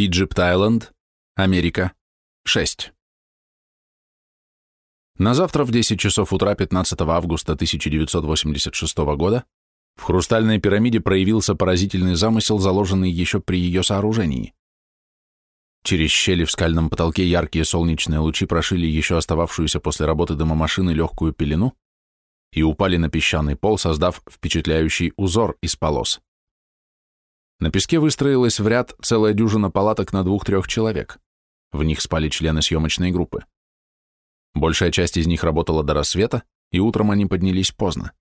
Иджипт-Айленд, Америка, 6. На завтра в 10 часов утра 15 августа 1986 года в хрустальной пирамиде проявился поразительный замысел, заложенный еще при ее сооружении. Через щели в скальном потолке яркие солнечные лучи прошили еще остававшуюся после работы дымомашины легкую пелену и упали на песчаный пол, создав впечатляющий узор из полос. На песке выстроилась в ряд целая дюжина палаток на двух-трех человек. В них спали члены съемочной группы. Большая часть из них работала до рассвета, и утром они поднялись поздно.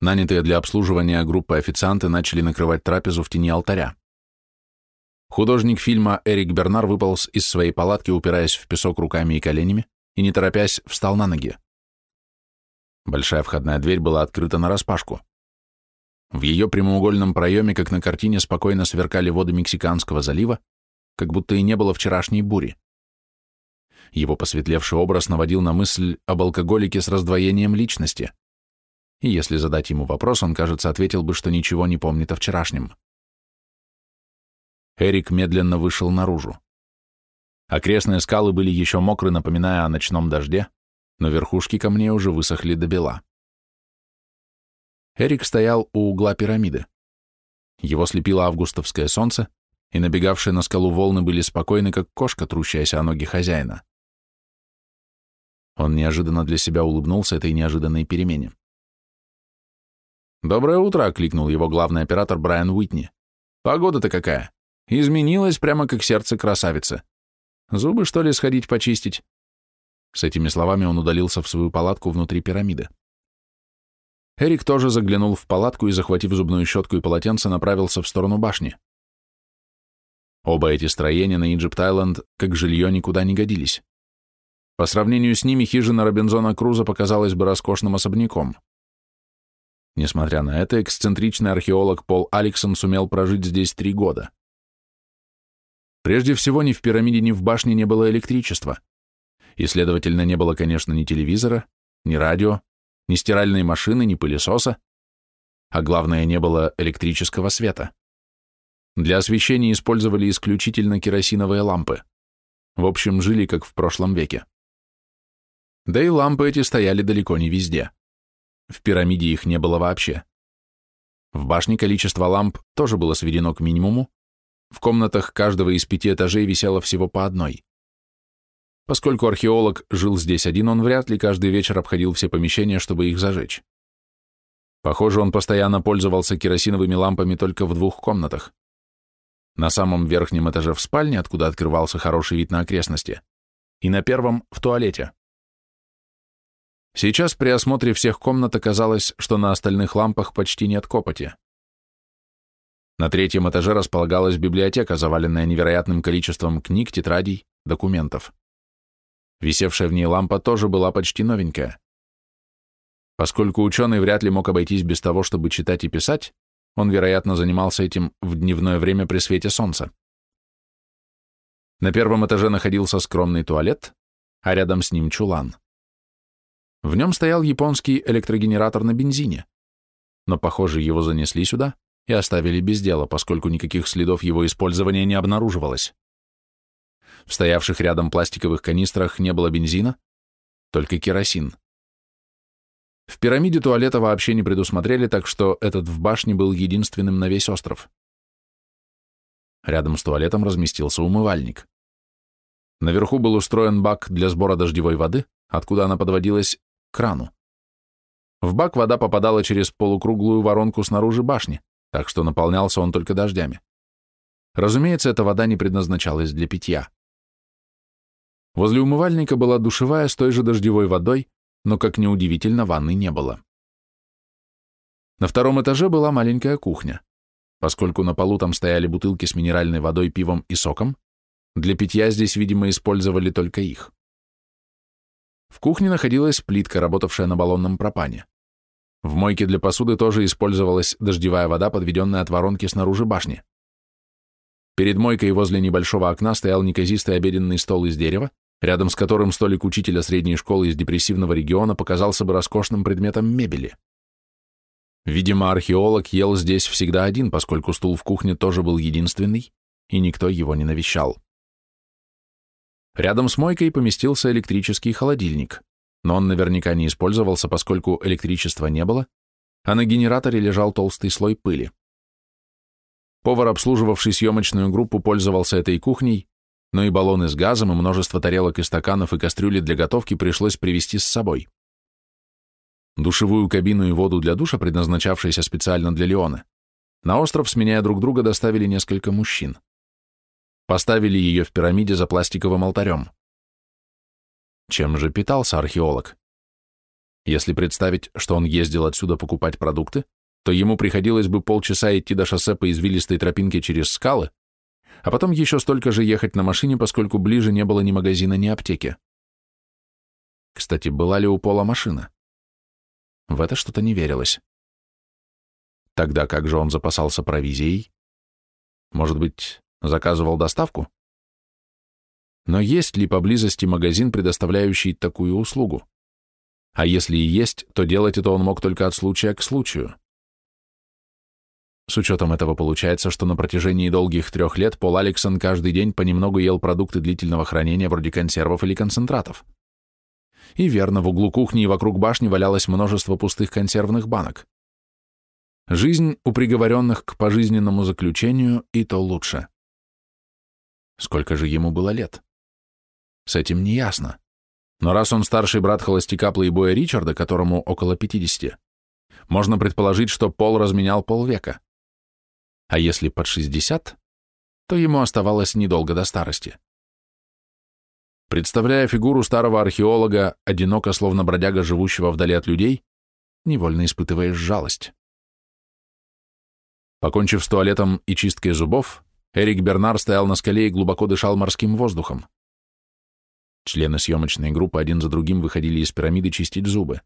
Нанятые для обслуживания группы официанты начали накрывать трапезу в тени алтаря. Художник фильма Эрик Бернар выполз из своей палатки, упираясь в песок руками и коленями, и, не торопясь, встал на ноги. Большая входная дверь была открыта нараспашку. В ее прямоугольном проеме, как на картине, спокойно сверкали воды Мексиканского залива, как будто и не было вчерашней бури. Его посветлевший образ наводил на мысль об алкоголике с раздвоением личности. И если задать ему вопрос, он, кажется, ответил бы, что ничего не помнит о вчерашнем. Эрик медленно вышел наружу. Окрестные скалы были еще мокры, напоминая о ночном дожде, но верхушки камней уже высохли до бела. Эрик стоял у угла пирамиды. Его слепило августовское солнце, и набегавшие на скалу волны были спокойны, как кошка, трущаяся о ноги хозяина. Он неожиданно для себя улыбнулся этой неожиданной перемене. «Доброе утро!» — окликнул его главный оператор Брайан Уитни. «Погода-то какая! Изменилась прямо как сердце красавицы. Зубы, что ли, сходить почистить?» С этими словами он удалился в свою палатку внутри пирамиды. Эрик тоже заглянул в палатку и, захватив зубную щетку и полотенце, направился в сторону башни. Оба эти строения на Иджипт-Айленд как жилье никуда не годились. По сравнению с ними хижина Робинзона Круза показалась бы роскошным особняком. Несмотря на это, эксцентричный археолог Пол Алексон сумел прожить здесь три года. Прежде всего, ни в пирамиде, ни в башне не было электричества. И, следовательно, не было, конечно, ни телевизора, ни радио, ни стиральной машины, ни пылесоса, а главное, не было электрического света. Для освещения использовали исключительно керосиновые лампы. В общем, жили как в прошлом веке. Да и лампы эти стояли далеко не везде. В пирамиде их не было вообще. В башне количество ламп тоже было сведено к минимуму, в комнатах каждого из пяти этажей висело всего по одной. Поскольку археолог жил здесь один, он вряд ли каждый вечер обходил все помещения, чтобы их зажечь. Похоже, он постоянно пользовался керосиновыми лампами только в двух комнатах. На самом верхнем этаже в спальне, откуда открывался хороший вид на окрестности, и на первом — в туалете. Сейчас при осмотре всех комнат оказалось, что на остальных лампах почти нет копоти. На третьем этаже располагалась библиотека, заваленная невероятным количеством книг, тетрадей, документов. Висевшая в ней лампа тоже была почти новенькая. Поскольку ученый вряд ли мог обойтись без того, чтобы читать и писать, он, вероятно, занимался этим в дневное время при свете солнца. На первом этаже находился скромный туалет, а рядом с ним чулан. В нем стоял японский электрогенератор на бензине, но, похоже, его занесли сюда и оставили без дела, поскольку никаких следов его использования не обнаруживалось. В стоявших рядом пластиковых канистрах не было бензина, только керосин. В пирамиде туалета вообще не предусмотрели, так что этот в башне был единственным на весь остров. Рядом с туалетом разместился умывальник. Наверху был устроен бак для сбора дождевой воды, откуда она подводилась крану. В бак вода попадала через полукруглую воронку снаружи башни, так что наполнялся он только дождями. Разумеется, эта вода не предназначалась для питья. Возле умывальника была душевая с той же дождевой водой, но, как ни удивительно, ванны не было. На втором этаже была маленькая кухня. Поскольку на полу там стояли бутылки с минеральной водой, пивом и соком, для питья здесь, видимо, использовали только их. В кухне находилась плитка, работавшая на баллонном пропане. В мойке для посуды тоже использовалась дождевая вода, подведенная от воронки снаружи башни. Перед мойкой возле небольшого окна стоял неказистый обеденный стол из дерева, рядом с которым столик учителя средней школы из депрессивного региона показался бы роскошным предметом мебели. Видимо, археолог ел здесь всегда один, поскольку стул в кухне тоже был единственный, и никто его не навещал. Рядом с мойкой поместился электрический холодильник, но он наверняка не использовался, поскольку электричества не было, а на генераторе лежал толстый слой пыли. Повар, обслуживавший съемочную группу, пользовался этой кухней, но и баллоны с газом, и множество тарелок и стаканов и кастрюли для готовки пришлось привезти с собой. Душевую кабину и воду для душа, предназначавшиеся специально для Леона, на остров, сменяя друг друга, доставили несколько мужчин. Поставили ее в пирамиде за пластиковым алтарем. Чем же питался археолог? Если представить, что он ездил отсюда покупать продукты, то ему приходилось бы полчаса идти до шоссе по извилистой тропинке через скалы, а потом еще столько же ехать на машине, поскольку ближе не было ни магазина, ни аптеки. Кстати, была ли у Пола машина? В это что-то не верилось. Тогда как же он запасался провизией? Может быть, заказывал доставку? Но есть ли поблизости магазин, предоставляющий такую услугу? А если и есть, то делать это он мог только от случая к случаю. С учетом этого получается, что на протяжении долгих трех лет Пол Алексон каждый день понемногу ел продукты длительного хранения вроде консервов или концентратов. И верно, в углу кухни и вокруг башни валялось множество пустых консервных банок. Жизнь у приговоренных к пожизненному заключению и то лучше. Сколько же ему было лет? С этим не ясно. Но раз он старший брат холостяка плейбоя Ричарда, которому около 50, можно предположить, что Пол разменял полвека. А если под 60, то ему оставалось недолго до старости. Представляя фигуру старого археолога, одиноко, словно бродяга, живущего вдали от людей, невольно испытываешь жалость. Покончив с туалетом и чисткой зубов, Эрик Бернар стоял на скале и глубоко дышал морским воздухом. Члены съемочной группы один за другим выходили из пирамиды чистить зубы.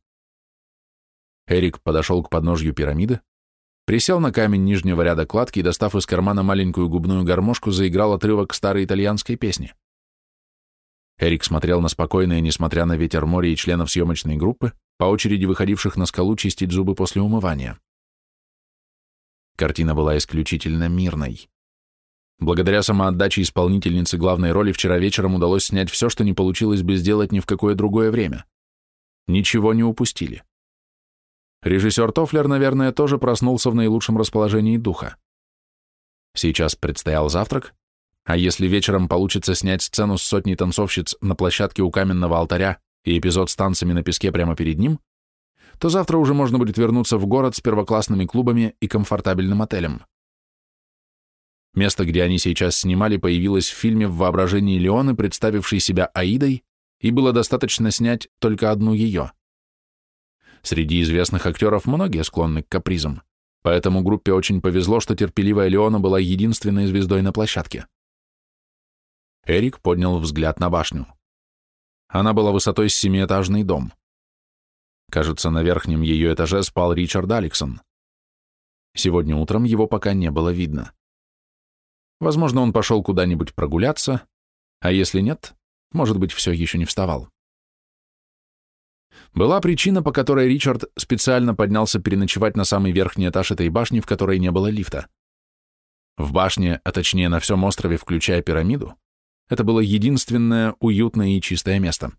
Эрик подошел к подножью пирамиды, присел на камень нижнего ряда кладки и, достав из кармана маленькую губную гармошку, заиграл отрывок старой итальянской песни. Эрик смотрел на спокойное, несмотря на ветер море и членов съемочной группы, по очереди выходивших на скалу чистить зубы после умывания. Картина была исключительно мирной. Благодаря самоотдаче исполнительницы главной роли вчера вечером удалось снять все, что не получилось бы сделать ни в какое другое время. Ничего не упустили. Режиссер Тофлер, наверное, тоже проснулся в наилучшем расположении духа. Сейчас предстоял завтрак, а если вечером получится снять сцену с сотней танцовщиц на площадке у каменного алтаря и эпизод с танцами на песке прямо перед ним, то завтра уже можно будет вернуться в город с первоклассными клубами и комфортабельным отелем. Место, где они сейчас снимали, появилось в фильме в воображении Леоны, представившей себя Аидой, и было достаточно снять только одну ее. Среди известных актеров многие склонны к капризам, поэтому группе очень повезло, что терпеливая Леона была единственной звездой на площадке. Эрик поднял взгляд на башню. Она была высотой с семиэтажный дом. Кажется, на верхнем ее этаже спал Ричард Алексон. Сегодня утром его пока не было видно. Возможно, он пошел куда-нибудь прогуляться, а если нет, может быть, все еще не вставал. Была причина, по которой Ричард специально поднялся переночевать на самый верхний этаж этой башни, в которой не было лифта. В башне, а точнее на всем острове, включая пирамиду, это было единственное уютное и чистое место.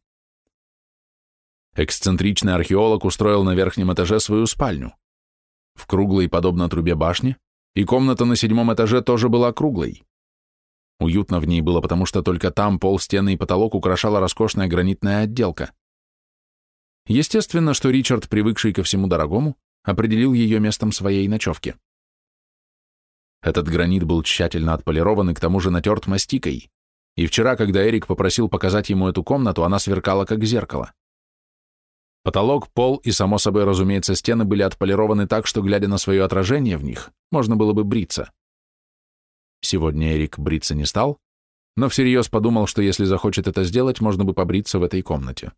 Эксцентричный археолог устроил на верхнем этаже свою спальню. В круглой, подобно трубе башни, и комната на седьмом этаже тоже была круглой. Уютно в ней было, потому что только там пол, стены и потолок украшала роскошная гранитная отделка. Естественно, что Ричард, привыкший ко всему дорогому, определил ее местом своей ночевки. Этот гранит был тщательно отполирован и к тому же натерт мастикой, и вчера, когда Эрик попросил показать ему эту комнату, она сверкала как зеркало. Потолок, пол и, само собой, разумеется, стены были отполированы так, что, глядя на свое отражение в них, можно было бы бриться. Сегодня Эрик бриться не стал, но всерьез подумал, что если захочет это сделать, можно бы побриться в этой комнате.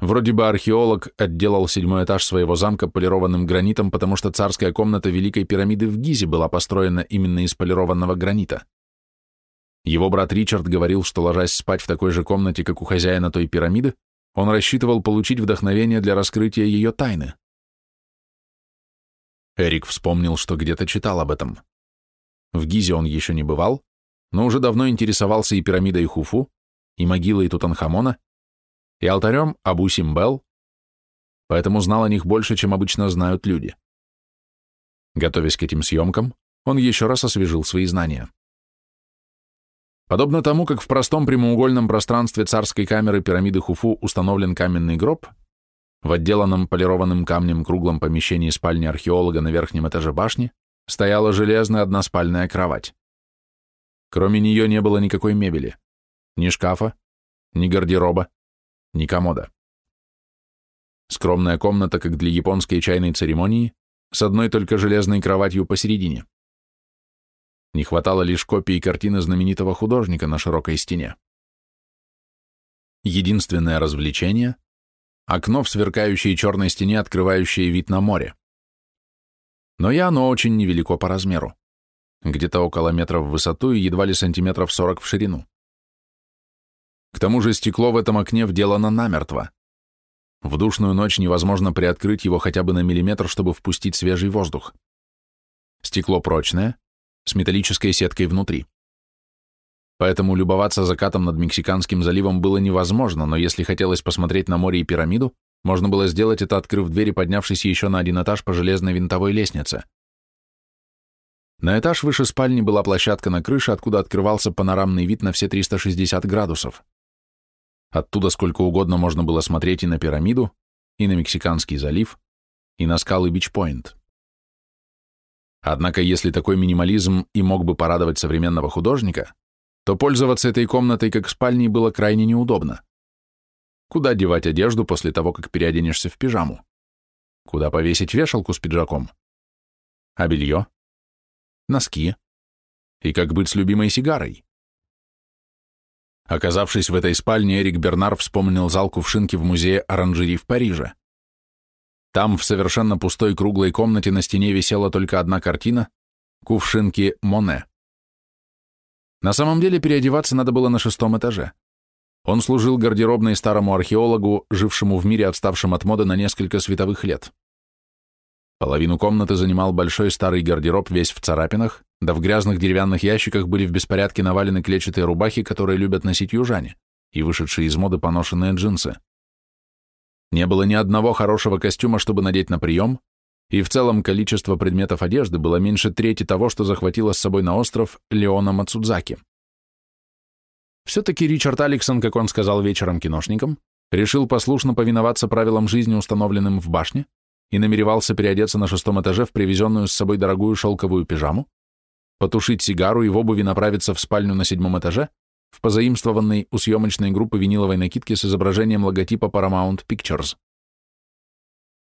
Вроде бы археолог отделал седьмой этаж своего замка полированным гранитом, потому что царская комната Великой пирамиды в Гизе была построена именно из полированного гранита. Его брат Ричард говорил, что, ложась спать в такой же комнате, как у хозяина той пирамиды, он рассчитывал получить вдохновение для раскрытия ее тайны. Эрик вспомнил, что где-то читал об этом. В Гизе он еще не бывал, но уже давно интересовался и пирамидой Хуфу, и могилой Тутанхамона, и алтарем Абу Симбел, поэтому знал о них больше, чем обычно знают люди. Готовясь к этим съемкам, он еще раз освежил свои знания. Подобно тому, как в простом прямоугольном пространстве царской камеры пирамиды Хуфу установлен каменный гроб, в отделанном полированным камнем круглом помещении спальни археолога на верхнем этаже башни стояла железная односпальная кровать. Кроме нее не было никакой мебели, ни шкафа, ни гардероба, ни комода. Скромная комната, как для японской чайной церемонии, с одной только железной кроватью посередине. Не хватало лишь копии картины знаменитого художника на широкой стене. Единственное развлечение — окно в сверкающей черной стене, открывающее вид на море. Но и оно очень невелико по размеру, где-то около метра в высоту и едва ли сантиметров сорок в ширину. К тому же стекло в этом окне вделано намертво. В душную ночь невозможно приоткрыть его хотя бы на миллиметр, чтобы впустить свежий воздух. Стекло прочное, с металлической сеткой внутри. Поэтому любоваться закатом над Мексиканским заливом было невозможно, но если хотелось посмотреть на море и пирамиду, можно было сделать это, открыв дверь и поднявшись еще на один этаж по железной винтовой лестнице. На этаж выше спальни была площадка на крыше, откуда открывался панорамный вид на все 360 градусов. Оттуда сколько угодно можно было смотреть и на пирамиду, и на Мексиканский залив, и на скалы Бичпойнт. Однако, если такой минимализм и мог бы порадовать современного художника, то пользоваться этой комнатой как спальней было крайне неудобно. Куда девать одежду после того, как переоденешься в пижаму? Куда повесить вешалку с пиджаком? А белье? Носки? И как быть с любимой сигарой? Оказавшись в этой спальне, Эрик Бернар вспомнил зал кувшинки в музее оранжерий в Париже. Там, в совершенно пустой круглой комнате, на стене висела только одна картина — кувшинки Моне. На самом деле переодеваться надо было на шестом этаже. Он служил гардеробной старому археологу, жившему в мире, отставшем от моды на несколько световых лет. Половину комнаты занимал большой старый гардероб, весь в царапинах, да в грязных деревянных ящиках были в беспорядке навалены клетчатые рубахи, которые любят носить южане, и вышедшие из моды поношенные джинсы. Не было ни одного хорошего костюма, чтобы надеть на прием, и в целом количество предметов одежды было меньше трети того, что захватила с собой на остров Леона Мацудзаки. Все-таки Ричард Алексон, как он сказал вечером киношникам, решил послушно повиноваться правилам жизни, установленным в башне, и намеревался переодеться на шестом этаже в привезенную с собой дорогую шелковую пижаму, потушить сигару и в обуви направиться в спальню на седьмом этаже, в позаимствованной у съемочной группы виниловой накидки с изображением логотипа Paramount Pictures.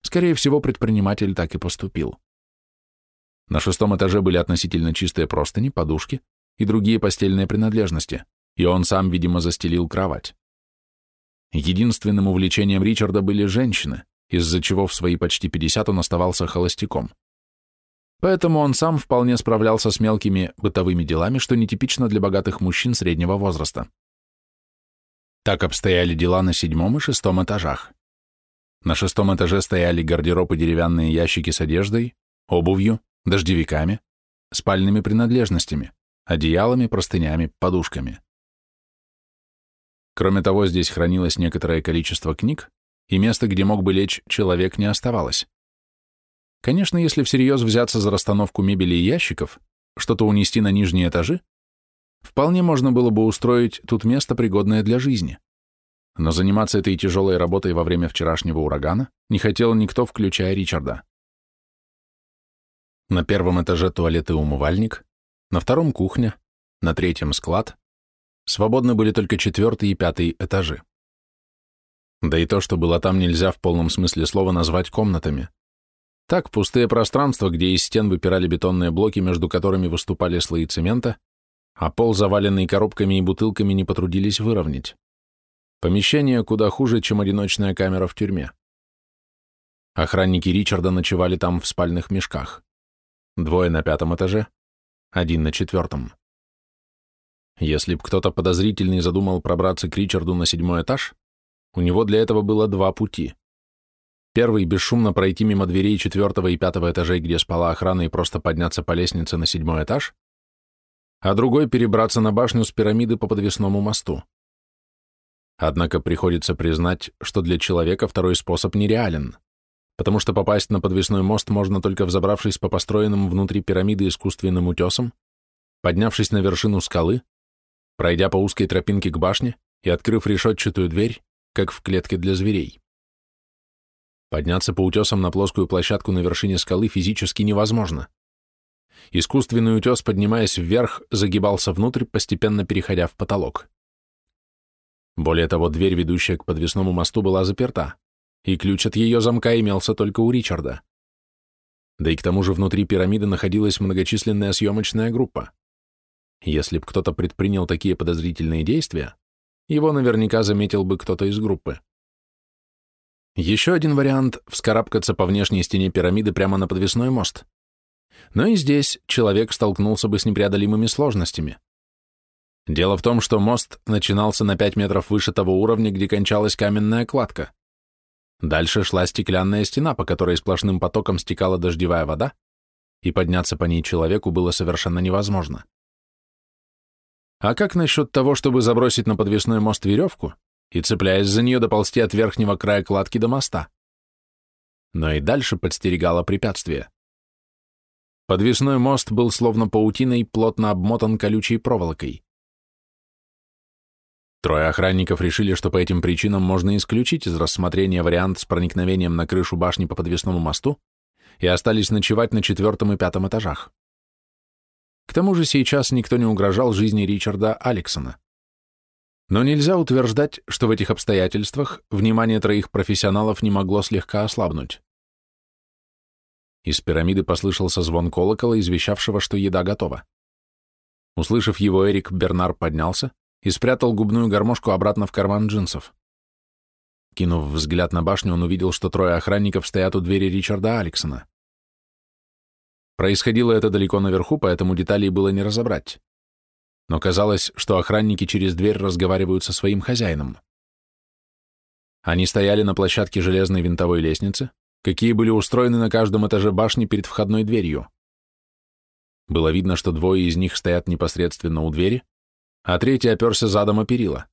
Скорее всего, предприниматель так и поступил. На шестом этаже были относительно чистые простыни, подушки и другие постельные принадлежности, и он сам, видимо, застелил кровать. Единственным увлечением Ричарда были женщины, из-за чего в свои почти 50 он оставался холостяком. Поэтому он сам вполне справлялся с мелкими бытовыми делами, что нетипично для богатых мужчин среднего возраста. Так обстояли дела на седьмом и шестом этажах. На шестом этаже стояли гардероб и деревянные ящики с одеждой, обувью, дождевиками, спальными принадлежностями, одеялами, простынями, подушками. Кроме того, здесь хранилось некоторое количество книг, и места, где мог бы лечь человек, не оставалось. Конечно, если всерьез взяться за расстановку мебели и ящиков, что-то унести на нижние этажи, вполне можно было бы устроить тут место, пригодное для жизни. Но заниматься этой тяжелой работой во время вчерашнего урагана не хотел никто, включая Ричарда. На первом этаже туалет и умывальник, на втором кухня, на третьем склад. Свободны были только четвертый и пятый этажи. Да и то, что было там, нельзя в полном смысле слова назвать комнатами. Так, пустые пространства, где из стен выпирали бетонные блоки, между которыми выступали слои цемента, а пол, заваленный коробками и бутылками, не потрудились выровнять. Помещение куда хуже, чем одиночная камера в тюрьме. Охранники Ричарда ночевали там в спальных мешках. Двое на пятом этаже, один на четвертом. Если б кто-то подозрительный задумал пробраться к Ричарду на седьмой этаж, у него для этого было два пути. Первый — бесшумно пройти мимо дверей четвертого и пятого этажей, где спала охрана, и просто подняться по лестнице на седьмой этаж. а другой перебраться на башню с пирамиды по подвесному мосту. Однако приходится признать, что для человека второй способ нереален, потому что попасть на подвесной мост можно только взобравшись по построенным внутри пирамиды искусственным утесам, поднявшись на вершину скалы, пройдя по узкой тропинке к башне и открыв решетчатую дверь, как в клетке для зверей. Подняться по утесам на плоскую площадку на вершине скалы физически невозможно. Искусственный утес, поднимаясь вверх, загибался внутрь, постепенно переходя в потолок. Более того, дверь, ведущая к подвесному мосту, была заперта, и ключ от ее замка имелся только у Ричарда. Да и к тому же внутри пирамиды находилась многочисленная съемочная группа. Если б кто-то предпринял такие подозрительные действия, его наверняка заметил бы кто-то из группы. Еще один вариант — вскарабкаться по внешней стене пирамиды прямо на подвесной мост. Но и здесь человек столкнулся бы с непреодолимыми сложностями. Дело в том, что мост начинался на 5 метров выше того уровня, где кончалась каменная кладка. Дальше шла стеклянная стена, по которой сплошным потоком стекала дождевая вода, и подняться по ней человеку было совершенно невозможно. А как насчет того, чтобы забросить на подвесной мост веревку и, цепляясь за нее, доползти от верхнего края кладки до моста? Но и дальше подстерегало препятствие. Подвесной мост был словно паутиной, плотно обмотан колючей проволокой. Трое охранников решили, что по этим причинам можно исключить из рассмотрения вариант с проникновением на крышу башни по подвесному мосту и остались ночевать на четвертом и пятом этажах. К тому же сейчас никто не угрожал жизни Ричарда Алексона. Но нельзя утверждать, что в этих обстоятельствах внимание троих профессионалов не могло слегка ослабнуть. Из пирамиды послышался звон колокола, извещавшего, что еда готова. Услышав его, Эрик Бернар поднялся и спрятал губную гармошку обратно в карман джинсов. Кинув взгляд на башню, он увидел, что трое охранников стоят у двери Ричарда Алексона. Происходило это далеко наверху, поэтому деталей было не разобрать. Но казалось, что охранники через дверь разговаривают со своим хозяином. Они стояли на площадке железной винтовой лестницы, какие были устроены на каждом этаже башни перед входной дверью. Было видно, что двое из них стоят непосредственно у двери, а третий оперся задом о перила.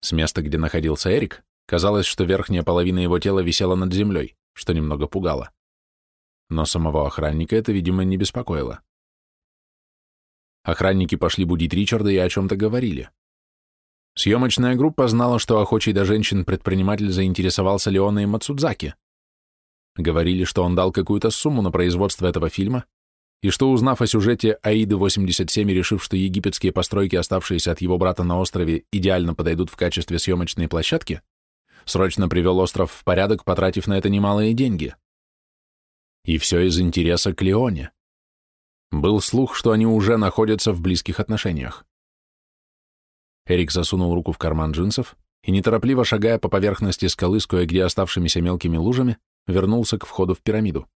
С места, где находился Эрик, казалось, что верхняя половина его тела висела над землей, что немного пугало но самого охранника это, видимо, не беспокоило. Охранники пошли будить Ричарда и о чем-то говорили. Съемочная группа знала, что охочий до женщин предприниматель заинтересовался Леоной Мацудзаки. Говорили, что он дал какую-то сумму на производство этого фильма, и что, узнав о сюжете Аиды-87 и решив, что египетские постройки, оставшиеся от его брата на острове, идеально подойдут в качестве съемочной площадки, срочно привел остров в порядок, потратив на это немалые деньги. И все из интереса к Леоне. Был слух, что они уже находятся в близких отношениях. Эрик засунул руку в карман джинсов и, неторопливо шагая по поверхности скалы с кое-где оставшимися мелкими лужами, вернулся к входу в пирамиду.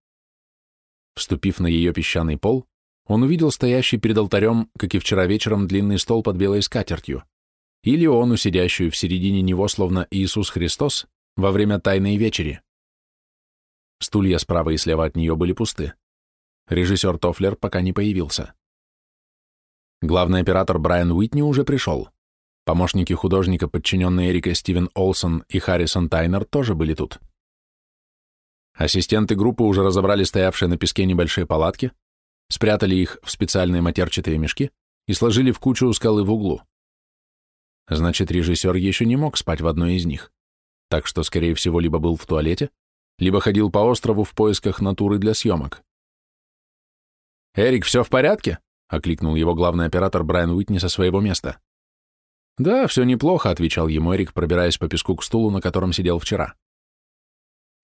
Вступив на ее песчаный пол, он увидел стоящий перед алтарем, как и вчера вечером, длинный стол под белой скатертью, и Леону, сидящую в середине него, словно Иисус Христос, во время Тайной Вечери. Стулья справа и слева от нее были пусты. Режиссер Тофлер пока не появился. Главный оператор Брайан Уитни уже пришел. Помощники художника, подчиненные Эрика Стивен Олсон и Харрисон Тайнер, тоже были тут. Ассистенты группы уже разобрали стоявшие на песке небольшие палатки, спрятали их в специальные матерчатые мешки и сложили в кучу у скалы в углу. Значит, режиссер еще не мог спать в одной из них, так что, скорее всего, либо был в туалете, либо ходил по острову в поисках натуры для съемок. «Эрик, все в порядке?» — окликнул его главный оператор Брайан Уитни со своего места. «Да, все неплохо», — отвечал ему Эрик, пробираясь по песку к стулу, на котором сидел вчера.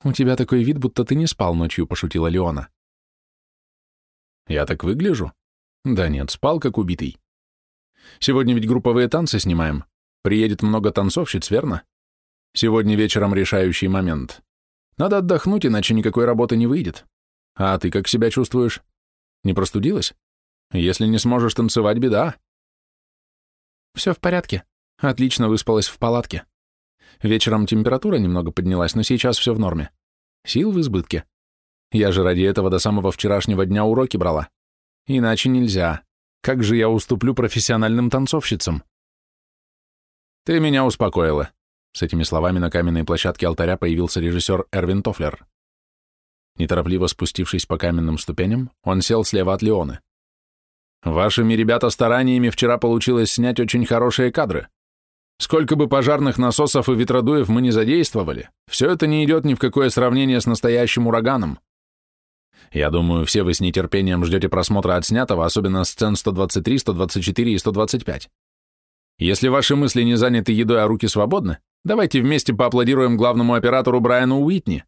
«У тебя такой вид, будто ты не спал ночью», — пошутила Леона. «Я так выгляжу?» «Да нет, спал как убитый. Сегодня ведь групповые танцы снимаем. Приедет много танцовщиц, верно? Сегодня вечером решающий момент. Надо отдохнуть, иначе никакой работы не выйдет. А ты как себя чувствуешь? Не простудилась? Если не сможешь танцевать, беда. Все в порядке. Отлично выспалась в палатке. Вечером температура немного поднялась, но сейчас все в норме. Сил в избытке. Я же ради этого до самого вчерашнего дня уроки брала. Иначе нельзя. Как же я уступлю профессиональным танцовщицам? Ты меня успокоила. С этими словами на каменной площадке алтаря появился режиссер Эрвин Тофлер. Неторопливо спустившись по каменным ступеням, он сел слева от Леоны. «Вашими, ребята, стараниями вчера получилось снять очень хорошие кадры. Сколько бы пожарных насосов и ветродуев мы не задействовали, все это не идет ни в какое сравнение с настоящим ураганом. Я думаю, все вы с нетерпением ждете просмотра отснятого, особенно сцен 123, 124 и 125. Если ваши мысли не заняты едой, а руки свободны, давайте вместе поаплодируем главному оператору Брайану Уитни,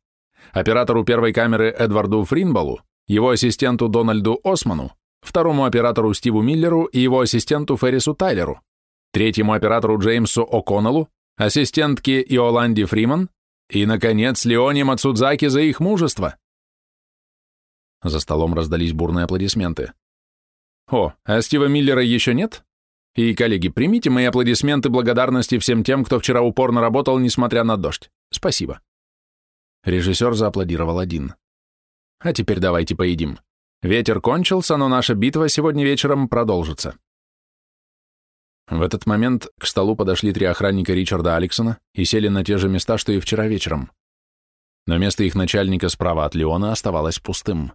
оператору первой камеры Эдварду Фринбалу, его ассистенту Дональду Осману, второму оператору Стиву Миллеру и его ассистенту Феррису Тайлеру, третьему оператору Джеймсу О'Коннеллу, ассистентке Иоланди Фриман и, наконец, Леоне Мацудзаки за их мужество. За столом раздались бурные аплодисменты. «О, а Стива Миллера еще нет? И, коллеги, примите мои аплодисменты благодарности всем тем, кто вчера упорно работал, несмотря на дождь. Спасибо». Режиссер зааплодировал один. «А теперь давайте поедим. Ветер кончился, но наша битва сегодня вечером продолжится». В этот момент к столу подошли три охранника Ричарда Алексона и сели на те же места, что и вчера вечером. Но место их начальника справа от Леона оставалось пустым.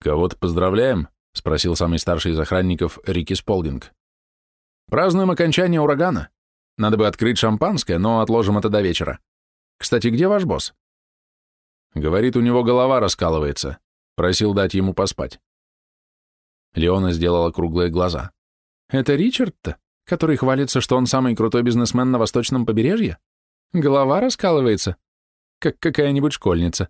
«Кого-то поздравляем?» — спросил самый старший из охранников Рики Сполдинг. «Празднуем окончание урагана. Надо бы открыть шампанское, но отложим это до вечера. Кстати, где ваш босс?» Говорит, у него голова раскалывается. Просил дать ему поспать. Леона сделала круглые глаза. «Это Ричард-то, который хвалится, что он самый крутой бизнесмен на восточном побережье? Голова раскалывается? Как какая-нибудь школьница».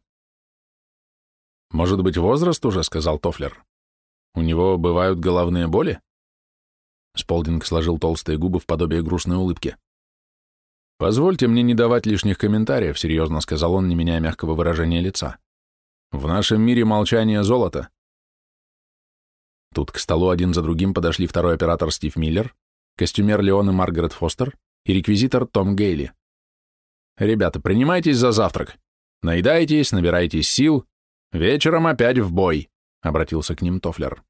«Может быть, возраст уже?» — сказал Тофлер. «У него бывают головные боли?» Сполдинг сложил толстые губы в подобие грустной улыбки. «Позвольте мне не давать лишних комментариев», — серьезно сказал он, не меняя мягкого выражения лица. «В нашем мире молчание — золото». Тут к столу один за другим подошли второй оператор Стив Миллер, костюмер Леон и Маргарет Фостер и реквизитор Том Гейли. «Ребята, принимайтесь за завтрак. Наедайтесь, набирайтесь сил, «Вечером опять в бой», — обратился к ним Тофлер.